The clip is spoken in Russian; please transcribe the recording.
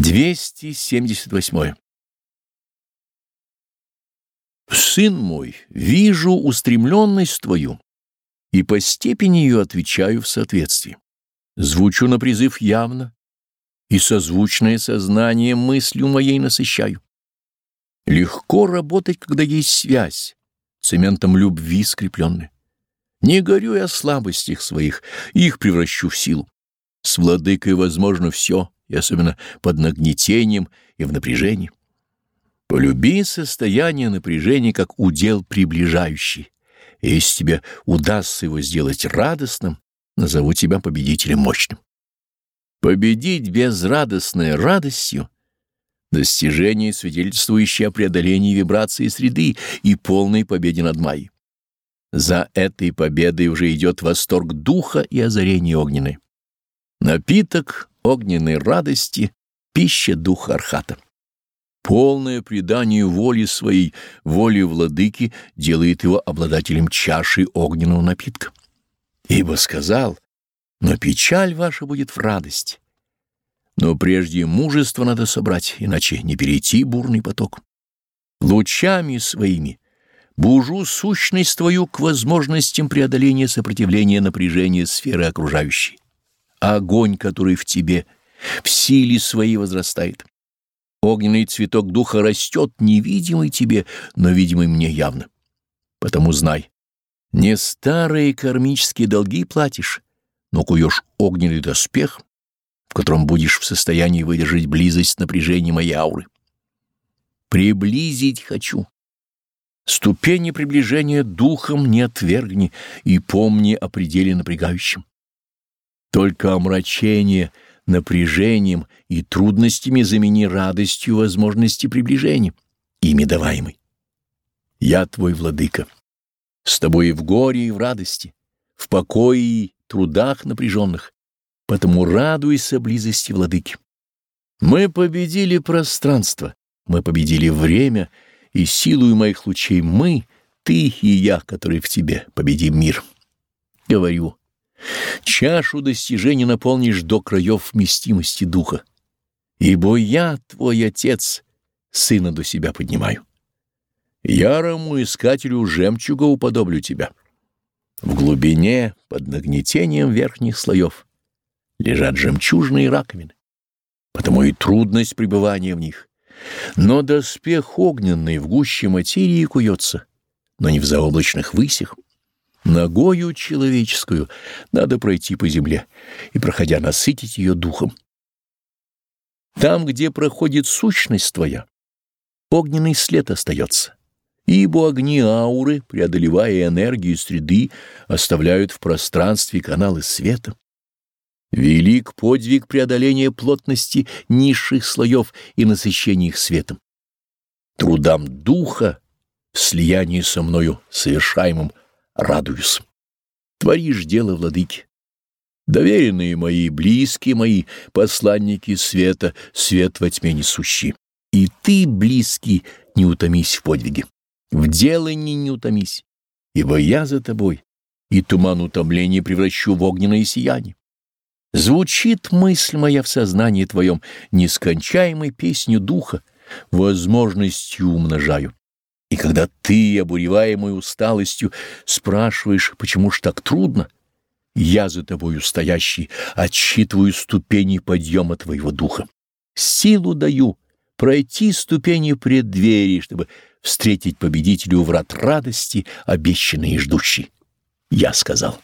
278. Сын мой, вижу устремленность твою, и по степени ее отвечаю в соответствии. Звучу на призыв явно, и созвучное сознание мыслью моей насыщаю. Легко работать, когда есть связь, цементом любви скрепленная. Не горю я о слабостях своих, их превращу в силу. С владыкой возможно все — и особенно под нагнетением и в напряжении. Полюби состояние напряжения как удел приближающий. И если тебе удастся его сделать радостным, назову тебя победителем мощным. Победить безрадостной радостью — достижение, свидетельствующее о преодолении вибрации среды и полной победе над Майей. За этой победой уже идет восторг духа и озарение огненное. Напиток огненной радости, пища духа Архата. Полное предание воли своей, воли владыки, делает его обладателем чаши огненного напитка. Ибо сказал, но печаль ваша будет в радость. Но прежде мужество надо собрать, иначе не перейти бурный поток. Лучами своими бужу сущность твою к возможностям преодоления сопротивления напряжения сферы окружающей огонь, который в тебе, в силе своей возрастает. Огненный цветок духа растет, невидимый тебе, но видимый мне явно. Потому знай, не старые кармические долги платишь, но куешь огненный доспех, в котором будешь в состоянии выдержать близость напряжения моей ауры. Приблизить хочу. Ступени приближения духом не отвергни и помни о пределе напрягающем. Только омрачение напряжением и трудностями замени радостью возможности приближения, ими даваемой. Я твой владыка, с тобой и в горе, и в радости, в покое и трудах напряженных, потому радуйся близости владыки. Мы победили пространство, мы победили время, и силою моих лучей мы, ты и я, который в тебе, победим мир. Говорю, Чашу достижений наполнишь до краев вместимости духа. Ибо я, твой отец, сына до себя поднимаю. Ярому искателю жемчуга уподоблю тебя. В глубине, под нагнетением верхних слоев, лежат жемчужные раковины. Потому и трудность пребывания в них. Но доспех огненный в гуще материи куется, но не в заоблачных высях. Ногою человеческую надо пройти по земле и, проходя, насытить ее духом. Там, где проходит сущность твоя, огненный след остается, ибо огни ауры, преодолевая энергию среды, оставляют в пространстве каналы света. Велик подвиг преодоления плотности низших слоев и насыщения их светом. Трудам духа в слиянии со мною совершаемым радуюсь. Творишь дело, владыки. Доверенные мои, близкие мои, посланники света, свет во тьме несущий. И ты, близкий, не утомись в подвиге. В делании не утомись, ибо я за тобой, и туман утомления превращу в огненное сияние. Звучит мысль моя в сознании твоем, нескончаемой песню духа, возможностью умножаю. И когда ты, обуреваемый усталостью, спрашиваешь, почему ж так трудно, я за тобою стоящий отсчитываю ступени подъема твоего духа. Силу даю пройти ступени преддверий, чтобы встретить победителю врат радости, обещанные и ждущий. Я сказал.